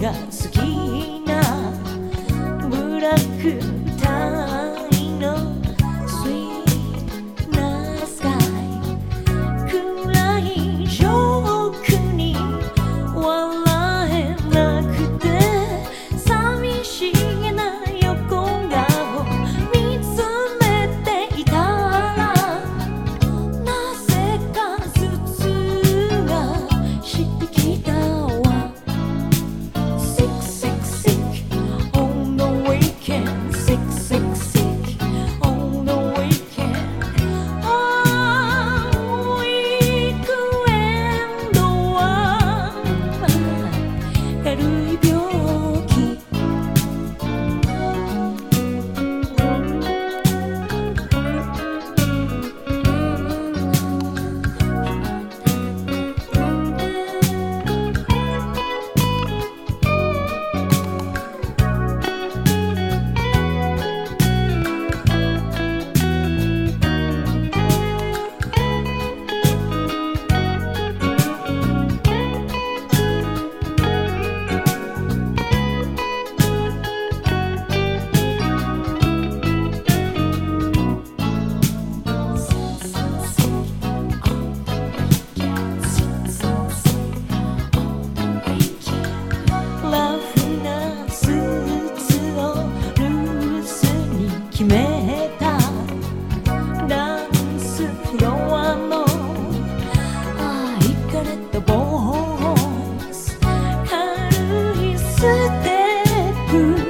が好き you